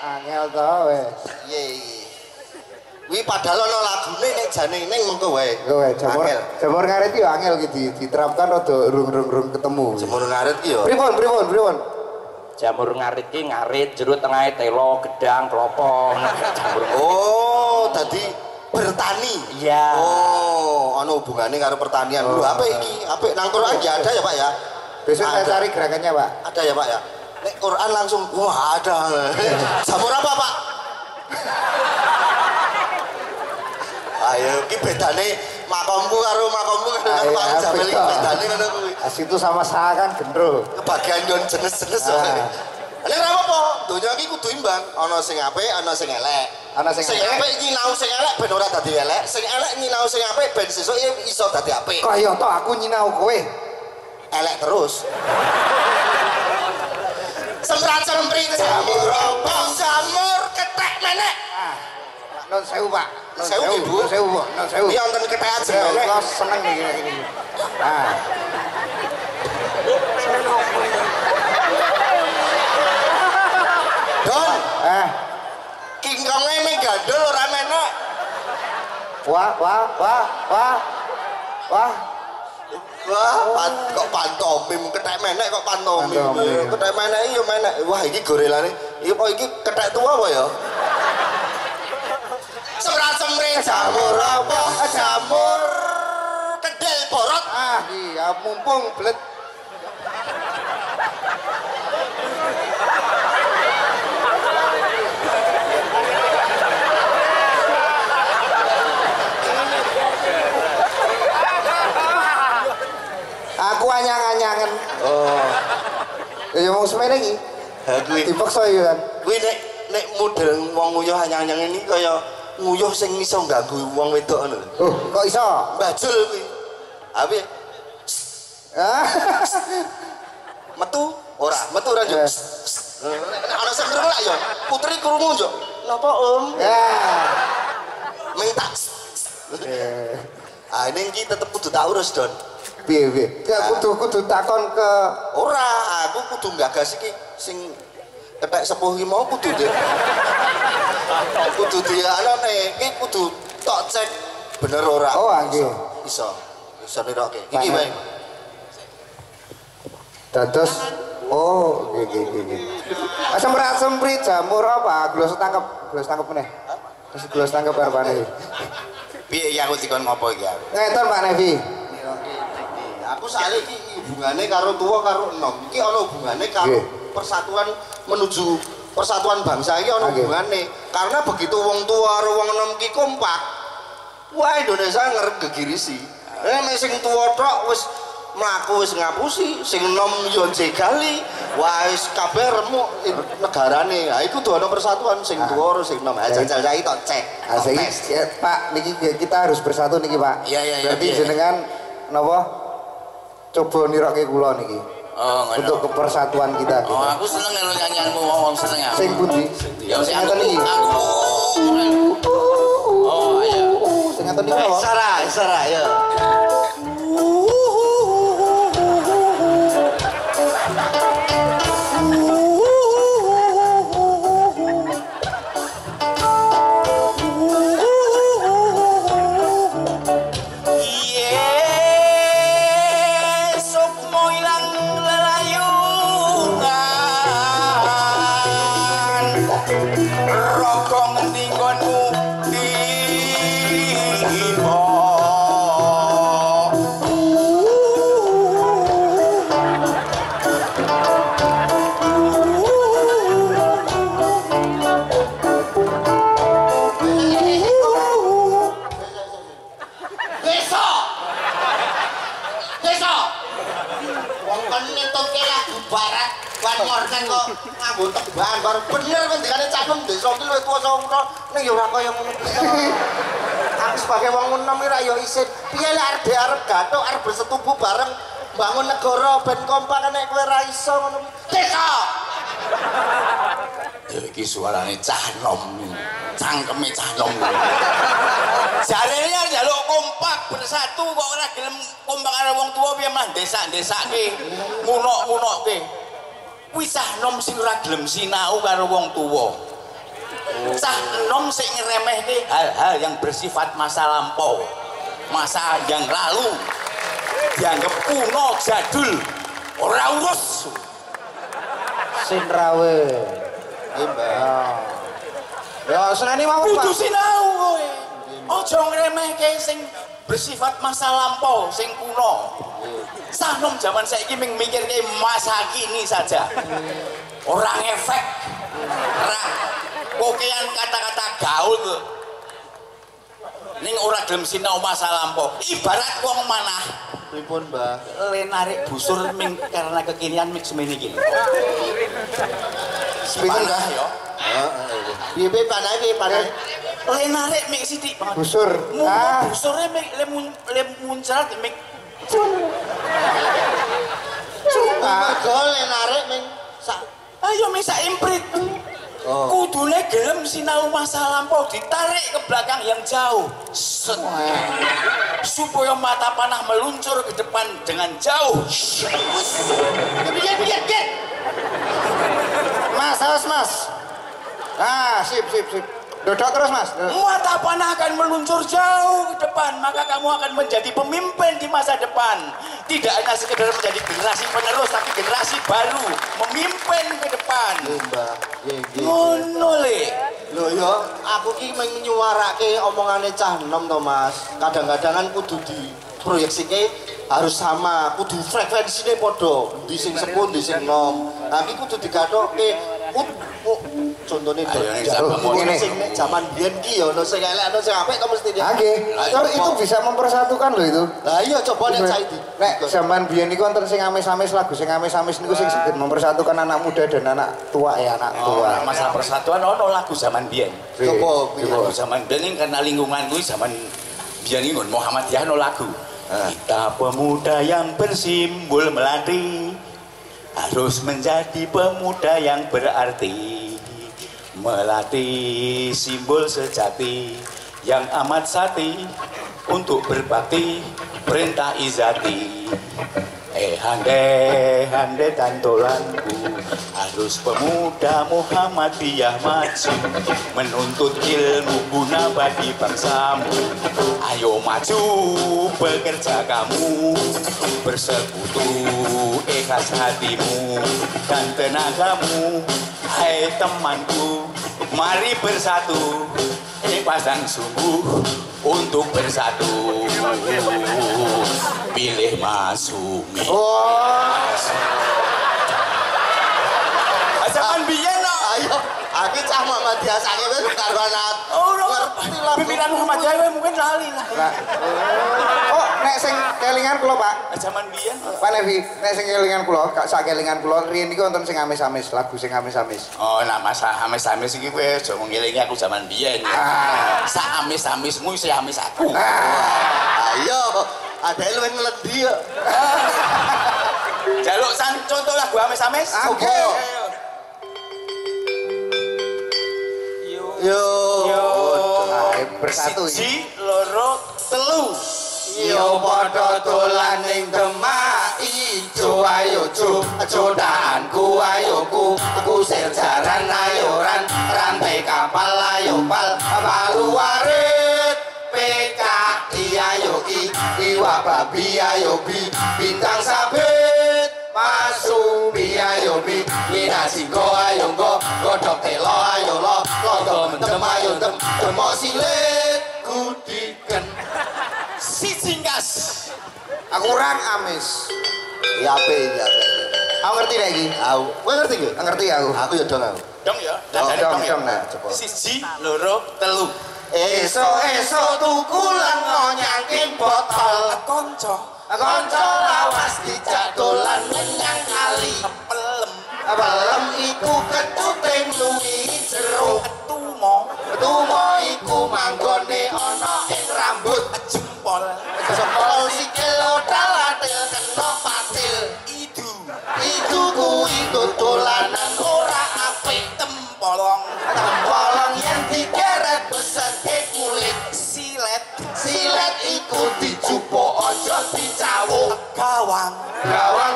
Angel toh, wes. Iya, iya. Wi padahal ono lagune nek jane ning mengko wae. Kowe jamur jamur ngarit itu angel gitu diterapkan rada rung-rung-rung ketemu. Jamur ngarit ki yo. Pripun, pripun, pripun? Jamur ngarit ki ngarit jero tengahnya telo, gedang, kelopong. Jamur Oh, tadi bertani. Iya. Oh, ono hubungannya karo pertanian. Lho, apa iki? Apik nang Quran ya ada ya, Pak ya? Besok saya cari gerakannya, Pak. Ada ya, Pak ya? Nek Quran langsung wah ada. (laughs) Jamur apa, Pak? Ayo, ki bedane makomku karo makomku karo Pak Jamil iki bedane ngono kuwi. Itu sama saya kan gendro. kebagian yon jenis-jenis wae. Nek ora apa-apa, donya iki kudu imbang. Ana sing apik, ana sing elek. Ana sing elek. apik nyinau sing elek ben ora dadi elek, sing elek nyinau sing apik ben sesuk iso dadi apik. Kaya to aku nyinau kowe. Elek terus. Semrat semprit jamur non saya ubah non saya ubah non saya ubah non saya ubah nonton kita aja Allah seneng nih ini ah Don eh kingkongnya ini gadul orang enak wah wah wah wah wah Wah, kok pantomim ketek menek kok pantomim. Ketek menek yo menek. Wah, iki gorelane. Iki apa iki ketek tua apa ya? Semring jamur apa? Jamur kedel borot. ah iya mumpung belet. Aku anyang-anyangen. Oh, Ya mau semene iki. ha kuwi. Dipaksa ya kan. Kuwi nek nek model wong nguyuh anyang-anyang ini kaya nguyuh sing iso ganggu wong wedok ngono. Oh, kok iso? Bajul kuwi. Abi Ah. (laughs) metu ora, metu ora yo. Eh. Ana sing ngrungok ya, putri krungu yo. Napa Om? Ya. Minta. Eh, Ah ini iki tetep kudu tak urus, Don. Piye piye? Ya kudu kudu takon ke Ora, aku kudu gagas iki sing ketek sepuh iki mau kudu di. kudu dia anane iki kudu tok cek bener ora. Oh, nggih. Iso. Iso nirokke. Iki wae. dados oh nggih nggih nggih. Asam ora semprit jamur apa? Glos tangkep, glos tangkep meneh. Terus glos tangkep arepane. Piye ya aku dikon ngopo iki aku? Ngeten Pak Nevi. Aku soalnya iki hubungannya karo tua karo enom. Iki ana hubungannya karo persatuan menuju persatuan bangsa ana Nggih. hubungannya. Karena begitu wong tua karo wong enom ki kompak, wah Indonesia ngerep gegirisi. Eh nek sing tua tok wis mlaku wis ngapusi, sing enom yo jegali, wah wis kabeh remuk negarane. Ha iku ana persatuan sing tua karo sing enom. Ha jajal saiki tok cek. Ah, saiki, tes. ya, Pak niki kita harus bersatu niki Pak. Iya, iya, iya, Berarti iya. jenengan napa? Coba nirokke kula niki. Oh. Untuk kepersatuan kita. Oh, gitu. aku seneng karo nyanyianmu wong seneng aku. Sing pundi? Ya sing ngeten iki. Aku. Oh, iya. Sing ngeten iki napa? Isara, isara ya. Desa iki luwih tuwa saka kutha ning ya ora kaya ngono. Aku sebagai wong enom iki ra ya isin piye lek arep arep gathuk arep bersetubuh bareng bangun negara ben kompak nek kowe ra iso ngono. Ya iki suarane cah nom. Cangkeme cah nom. Jarene njaluk kompak bersatu kok ora gelem kompak karo wong tuwa piye mah desak-desake. Munok-munokke. Kuwi cah nom sing ora gelem sinau karo wong tuwa. Cah nom sing ngremehke hal-hal yang bersifat masa lampau. Masa yang lalu dianggap kuno jadul ora urus. Sinrawe. Nggih, Mbak. Ya. Seneni mawon kudu sinau kowe aja ngremehke sing bersifat masa lampau sing kuno. Sanom zaman saiki ming mikirke masa kini saja. Orang efek ora kokean kata-kata gaul. Tuh ning ora gelem sinau masa lampau ibarat wong manah. Pripun, Mbak? le narik busur ming karena kekinian ming semene iki. Pinten, Panah, Mbak? ya. Piye piye? Panake panake. le narik ming sithik banget. Busur. Ah, busure mek le mun le muncrat mek Mergo le narik ning sak ayo mek sak imprit. Kudune gelem sinau masa lampau ditarik ke belakang yang jauh. Set. Supaya mata panah meluncur ke depan dengan jauh. Mas, awas Mas. Ah, sip sip sip. Dodok terus mas. Mata panah akan meluncur jauh ke depan, maka kamu akan menjadi pemimpin di masa depan. Tidak hanya sekedar menjadi generasi penerus, tapi generasi baru, memimpin ke depan. Ngono le. Lho yo, aku ki meng nyuarake omongane cah enom to, Mas. Kadang-kadang kan kudu di proyeksike harus sama, kudu frekuensine padha. Di sing sepuh, di sing nom. Iki kudu digathoke. Oh, ngomong. sing nek jaman biyen ki yo ono sing elek, ono sing apik to mesti itu bisa mempersatukan loh itu. Lah iya coba nek saiki. Nek zaman biyen niku wonten sing amis-amis lagu sing amis-amis niku sing sedikit mempersatukan anak muda dan anak tua ya anak Oh, tua. masalah persatuan ono lagu zaman biyen. Coba piye? Lagu zaman biyen ini karena lingkungan gue zaman biyen ini Muhammadiyah no lagu. Kita pemuda yang bersimbol melati harus menjadi pemuda yang berarti melatih simbol sejati yang amat sati untuk berbakti perintah izati eh hande hande tantolanku harus pemuda Muhammadiyah maju menuntut ilmu guna bagi bangsamu. Ayo maju bekerja kamu bersekutu ikhlas hatimu dan tenagamu. Hai temanku mari bersatu ini pasang sungguh untuk bersatu. Pilih Masumi. Oh, zaman biyen no. Ayo. Aku cah Muhammadiyah sange wis karo anak. oh no Ngerti lah, pimpinan mungkin lali lah oh, nek sing kelingan kula Pak. zaman biyen Pak Levi, nek sing kelingan kula, kak sak kelingan kula riyen niku wonten sing amis-amis, lagu sing amis-amis. Oh, nah masa amis-amis iki kowe aja ngelingi aku zaman biyen. Ah. Sak amis-amismu isih amis aku. Ayo, ada lu yang ngelendi ya. (laughs) Jaluk san contoh lagu amis-amis. Oke. Ayo. Yo. Yo. Bersatu. Siji, loro, telu. Yo padha dolan ning Demak. Ijo ayo jo. Jodanku ayo ku. Aku sir jaran ayo ran. Rantai kapal ayo pal. Palu warit PKI ayo i. Iwa babi ayo bi. Bintang sabit Masumi Lina singko ayo go godok telo ayo lo lo mendem ayo dem demok silit kudiken Si singkas. Aku kurang amis. Ya ape ya ape. Aku ngerti nek iki. Aku, kowe ngerti gak? Ngerti aku. Aku ya dong aku. Dong ya. Oh, dong, ya. dong, nah, coba. Siji, loro, telu. Esok-esok tuku lan ngonyangking botol Konco. Konco lawas dijak dolan menyang kali Pelem. Pelem iku kecuting lungi jero Tumo. Tumo iku manggone ana ing rambut Jempol. Jempol sikil odal atil kena patil Idu. Itu kuwi dolanan ora apik Tempolong. Polong yang digeret beserke kulit Silet. Silet iku dijupuk ojo dicawuk Gawang. Gawang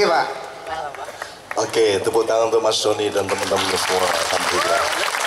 Nggih, Pak. Oke, tepuk tangan untuk Mas Doni dan teman-teman semua. Alhamdulillah.